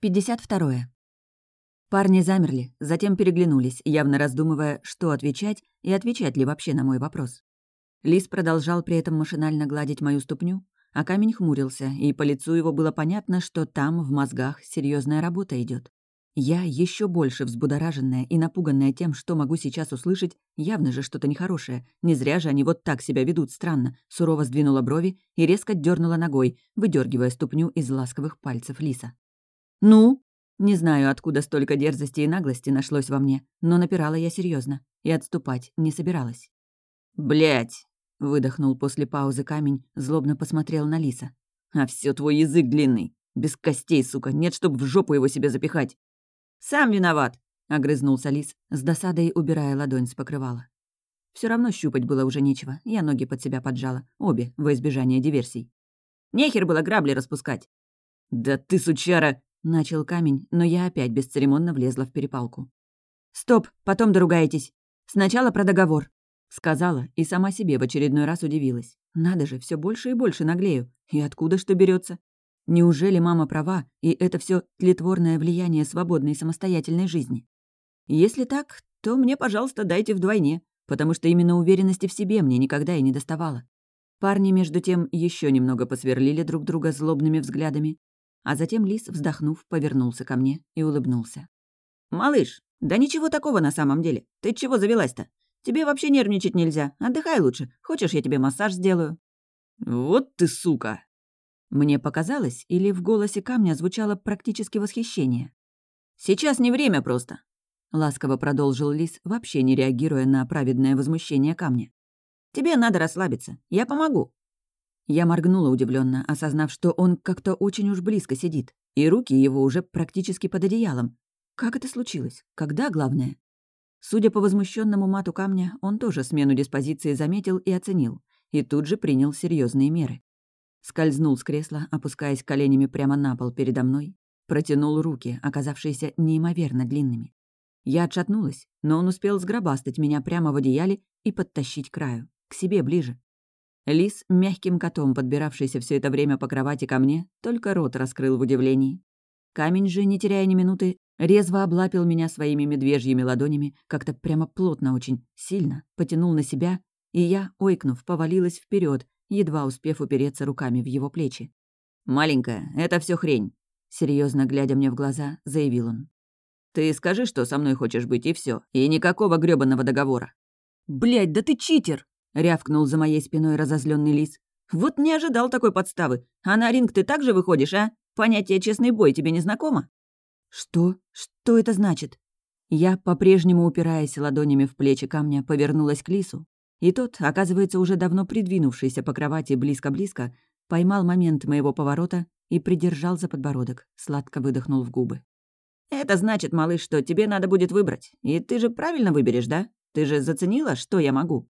52. Парни замерли, затем переглянулись, явно раздумывая, что отвечать и отвечать ли вообще на мой вопрос. Лис продолжал при этом машинально гладить мою ступню, а камень хмурился, и по лицу его было понятно, что там, в мозгах, серьезная работа идет. Я, еще больше взбудораженная и напуганная тем, что могу сейчас услышать, явно же что-то нехорошее. Не зря же они вот так себя ведут странно. Сурово сдвинула брови и резко дернула ногой, выдергивая ступню из ласковых пальцев лиса. «Ну?» Не знаю, откуда столько дерзости и наглости нашлось во мне, но напирала я серьезно и отступать не собиралась. Блять! выдохнул после паузы камень, злобно посмотрел на лиса. «А все твой язык длинный. Без костей, сука, нет, чтоб в жопу его себе запихать». «Сам виноват!» — огрызнулся лис, с досадой убирая ладонь с покрывала. Все равно щупать было уже нечего, я ноги под себя поджала, обе, во избежание диверсий. «Нехер было грабли распускать!» «Да ты, сучара!» Начал камень, но я опять бесцеремонно влезла в перепалку. «Стоп, потом доругаетесь. Сначала про договор», — сказала и сама себе в очередной раз удивилась. «Надо же, все больше и больше наглею. И откуда что берется? Неужели мама права, и это все тлетворное влияние свободной самостоятельной жизни? Если так, то мне, пожалуйста, дайте вдвойне, потому что именно уверенности в себе мне никогда и не доставало. Парни, между тем, еще немного посверлили друг друга злобными взглядами, а затем лис, вздохнув, повернулся ко мне и улыбнулся. «Малыш, да ничего такого на самом деле. Ты чего завелась-то? Тебе вообще нервничать нельзя. Отдыхай лучше. Хочешь, я тебе массаж сделаю?» «Вот ты сука!» Мне показалось, или в голосе камня звучало практически восхищение. «Сейчас не время просто», — ласково продолжил лис, вообще не реагируя на праведное возмущение камня. «Тебе надо расслабиться. Я помогу. Я моргнула удивленно, осознав, что он как-то очень уж близко сидит, и руки его уже практически под одеялом. Как это случилось? Когда, главное? Судя по возмущенному мату камня, он тоже смену диспозиции заметил и оценил, и тут же принял серьезные меры. Скользнул с кресла, опускаясь коленями прямо на пол передо мной, протянул руки, оказавшиеся неимоверно длинными. Я отшатнулась, но он успел сгробастать меня прямо в одеяле и подтащить к краю, к себе ближе. Лис, мягким котом, подбиравшийся все это время по кровати ко мне, только рот раскрыл в удивлении. Камень же, не теряя ни минуты, резво облапил меня своими медвежьими ладонями, как-то прямо плотно очень, сильно, потянул на себя, и я, ойкнув, повалилась вперед, едва успев упереться руками в его плечи. «Маленькая, это все хрень», — серьезно глядя мне в глаза, заявил он. «Ты скажи, что со мной хочешь быть, и все, и никакого грёбаного договора». Блять, да ты читер!» — рявкнул за моей спиной разозленный лис. «Вот не ожидал такой подставы. А на ринг ты также выходишь, а? Понятие «честный бой» тебе не знакомо?» «Что? Что это значит?» Я, по-прежнему упираясь ладонями в плечи камня, повернулась к лису, и тот, оказывается, уже давно придвинувшийся по кровати близко-близко, поймал момент моего поворота и придержал за подбородок, сладко выдохнул в губы. «Это значит, малыш, что тебе надо будет выбрать. И ты же правильно выберешь, да? Ты же заценила, что я могу?»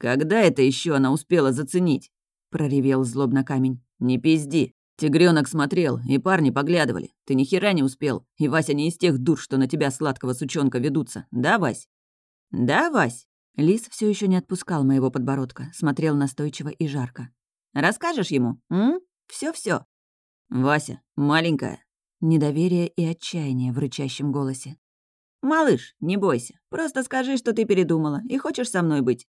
«Когда это еще она успела заценить?» — проревел злобно камень. «Не пизди. Тигренок смотрел, и парни поглядывали. Ты ни хера не успел. И Вася не из тех дур, что на тебя сладкого сучонка ведутся. Да, Вась?» «Да, Вась?» Лис все еще не отпускал моего подбородка, смотрел настойчиво и жарко. «Расскажешь ему, м? Все-все. «Вася, маленькая». Недоверие и отчаяние в рычащем голосе. «Малыш, не бойся. Просто скажи, что ты передумала и хочешь со мной быть.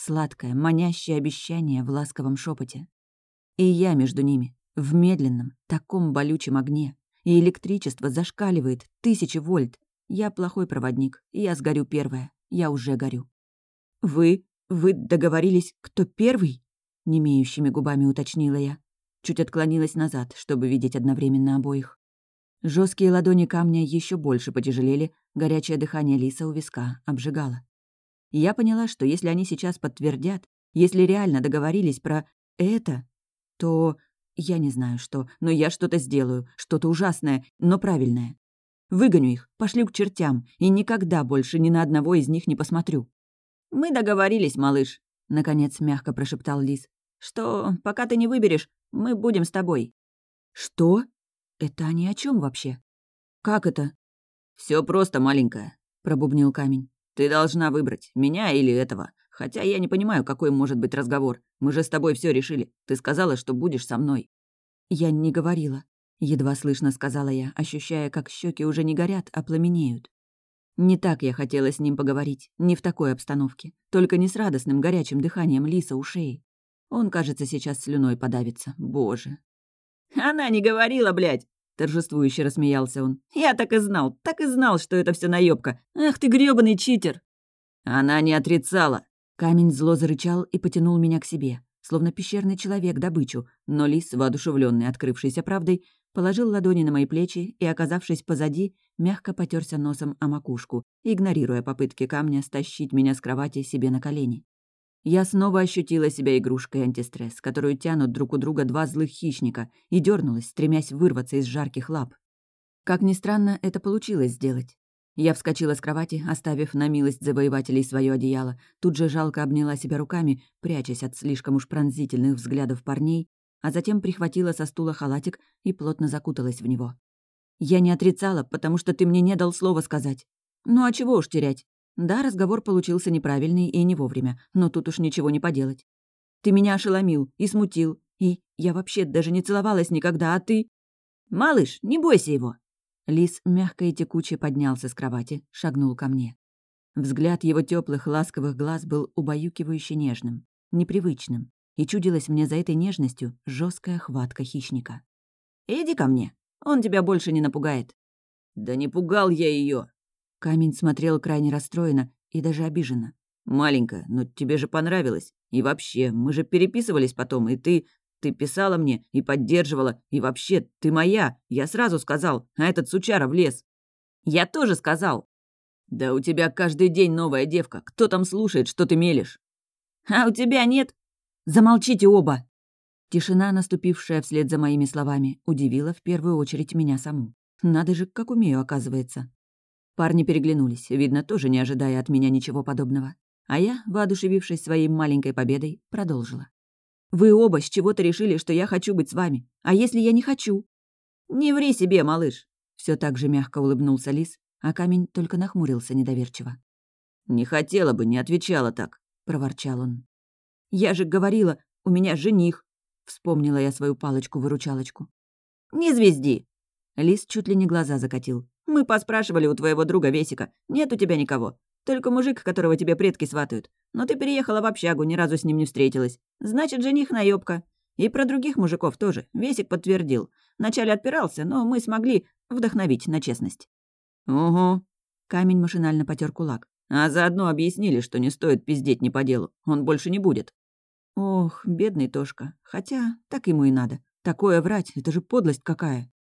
Сладкое, манящее обещание в ласковом шепоте. И я между ними, в медленном, таком болючем огне. И электричество зашкаливает, тысячи вольт. Я плохой проводник, я сгорю первая, я уже горю. «Вы? Вы договорились, кто первый?» Немеющими губами уточнила я. Чуть отклонилась назад, чтобы видеть одновременно обоих. Жесткие ладони камня еще больше потяжелели, горячее дыхание лиса у виска обжигало я поняла, что если они сейчас подтвердят, если реально договорились про это, то я не знаю что, но я что-то сделаю, что-то ужасное, но правильное. Выгоню их, пошлю к чертям, и никогда больше ни на одного из них не посмотрю. «Мы договорились, малыш», — наконец мягко прошептал Лис, «что пока ты не выберешь, мы будем с тобой». «Что? Это они о чем вообще? Как это?» Все просто, маленькая», — пробубнил камень. Ты должна выбрать, меня или этого. Хотя я не понимаю, какой может быть разговор. Мы же с тобой все решили. Ты сказала, что будешь со мной». «Я не говорила». Едва слышно сказала я, ощущая, как щеки уже не горят, а пламенеют. Не так я хотела с ним поговорить, не в такой обстановке, только не с радостным горячим дыханием лиса у шеи. Он, кажется, сейчас слюной подавится. Боже. «Она не говорила, блядь!» Торжествующе рассмеялся он. «Я так и знал, так и знал, что это все наебка. Ах ты грёбаный читер!» Она не отрицала. Камень зло зарычал и потянул меня к себе, словно пещерный человек добычу, но лис, воодушевленный открывшейся правдой, положил ладони на мои плечи и, оказавшись позади, мягко потерся носом о макушку, игнорируя попытки камня стащить меня с кровати себе на колени. Я снова ощутила себя игрушкой антистресс, которую тянут друг у друга два злых хищника, и дернулась, стремясь вырваться из жарких лап. Как ни странно, это получилось сделать. Я вскочила с кровати, оставив на милость завоевателей свое одеяло, тут же жалко обняла себя руками, прячась от слишком уж пронзительных взглядов парней, а затем прихватила со стула халатик и плотно закуталась в него. Я не отрицала, потому что ты мне не дал слова сказать. Ну а чего уж терять? Да, разговор получился неправильный и не вовремя, но тут уж ничего не поделать. Ты меня ошеломил и смутил, и я вообще даже не целовалась никогда, а ты... «Малыш, не бойся его!» Лис мягко и текуче поднялся с кровати, шагнул ко мне. Взгляд его теплых ласковых глаз был убаюкивающе нежным, непривычным, и чудилась мне за этой нежностью жесткая хватка хищника. «Иди ко мне, он тебя больше не напугает». «Да не пугал я ее. Камень смотрел крайне расстроенно и даже обиженно. «Маленькая, но тебе же понравилось. И вообще, мы же переписывались потом, и ты... Ты писала мне и поддерживала, и вообще, ты моя. Я сразу сказал, а этот сучара влез». «Я тоже сказал». «Да у тебя каждый день новая девка. Кто там слушает, что ты мелешь?» «А у тебя нет?» «Замолчите оба!» Тишина, наступившая вслед за моими словами, удивила в первую очередь меня саму. Надо же, как умею, оказывается. Парни переглянулись, видно, тоже не ожидая от меня ничего подобного. А я, воодушевившись своей маленькой победой, продолжила. «Вы оба с чего-то решили, что я хочу быть с вами. А если я не хочу?» «Не ври себе, малыш!» Все так же мягко улыбнулся лис, а камень только нахмурился недоверчиво. «Не хотела бы, не отвечала так», — проворчал он. «Я же говорила, у меня жених», — вспомнила я свою палочку-выручалочку. «Не звезди!» Лис чуть ли не глаза закатил. Мы поспрашивали у твоего друга Весика. Нет у тебя никого. Только мужик, которого тебе предки сватают. Но ты переехала в общагу, ни разу с ним не встретилась. Значит, жених наёбка. И про других мужиков тоже. Весик подтвердил. Вначале отпирался, но мы смогли вдохновить на честность. «Угу». Камень машинально потер кулак. А заодно объяснили, что не стоит пиздеть не по делу. Он больше не будет. Ох, бедный Тошка. Хотя так ему и надо. Такое врать, это же подлость какая.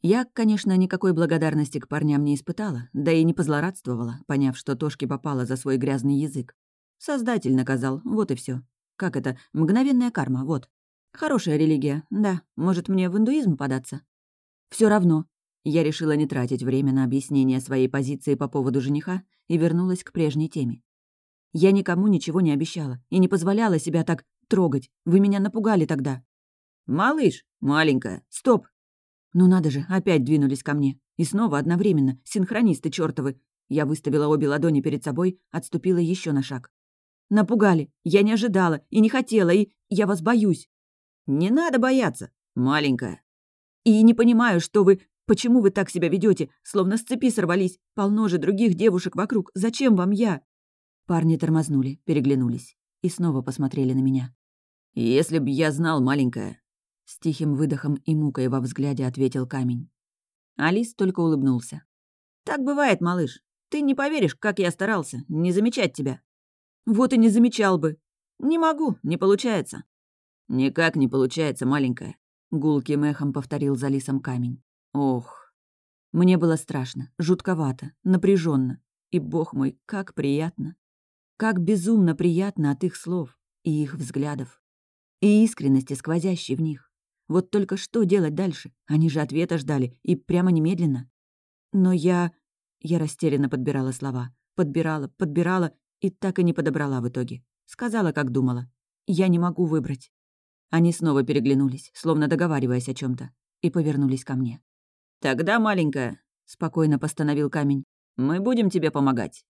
Я, конечно, никакой благодарности к парням не испытала, да и не позлорадствовала, поняв, что Тошке попала за свой грязный язык. Создатель наказал, вот и все. Как это? Мгновенная карма, вот. Хорошая религия, да. Может, мне в индуизм податься? Все равно. Я решила не тратить время на объяснение своей позиции по поводу жениха и вернулась к прежней теме. Я никому ничего не обещала и не позволяла себя так трогать. Вы меня напугали тогда. «Малыш, маленькая, стоп, ну надо же, опять двинулись ко мне. И снова одновременно, синхронисты чёртовы. Я выставила обе ладони перед собой, отступила еще на шаг. «Напугали. Я не ожидала и не хотела, и я вас боюсь». «Не надо бояться, маленькая». «И не понимаю, что вы... Почему вы так себя ведете, словно с цепи сорвались? Полно же других девушек вокруг. Зачем вам я?» Парни тормознули, переглянулись и снова посмотрели на меня. «Если б я знал, маленькая, с тихим выдохом и мукой во взгляде ответил камень. Алис только улыбнулся. «Так бывает, малыш. Ты не поверишь, как я старался, не замечать тебя». «Вот и не замечал бы». «Не могу, не получается». «Никак не получается, маленькая», — гулким эхом повторил за лисом камень. «Ох». Мне было страшно, жутковато, напряженно. И, бог мой, как приятно. Как безумно приятно от их слов и их взглядов. И искренности, сквозящей в них. Вот только что делать дальше? Они же ответа ждали, и прямо немедленно. Но я... Я растерянно подбирала слова. Подбирала, подбирала, и так и не подобрала в итоге. Сказала, как думала. Я не могу выбрать. Они снова переглянулись, словно договариваясь о чем то и повернулись ко мне. «Тогда, маленькая», — спокойно постановил камень, — «мы будем тебе помогать.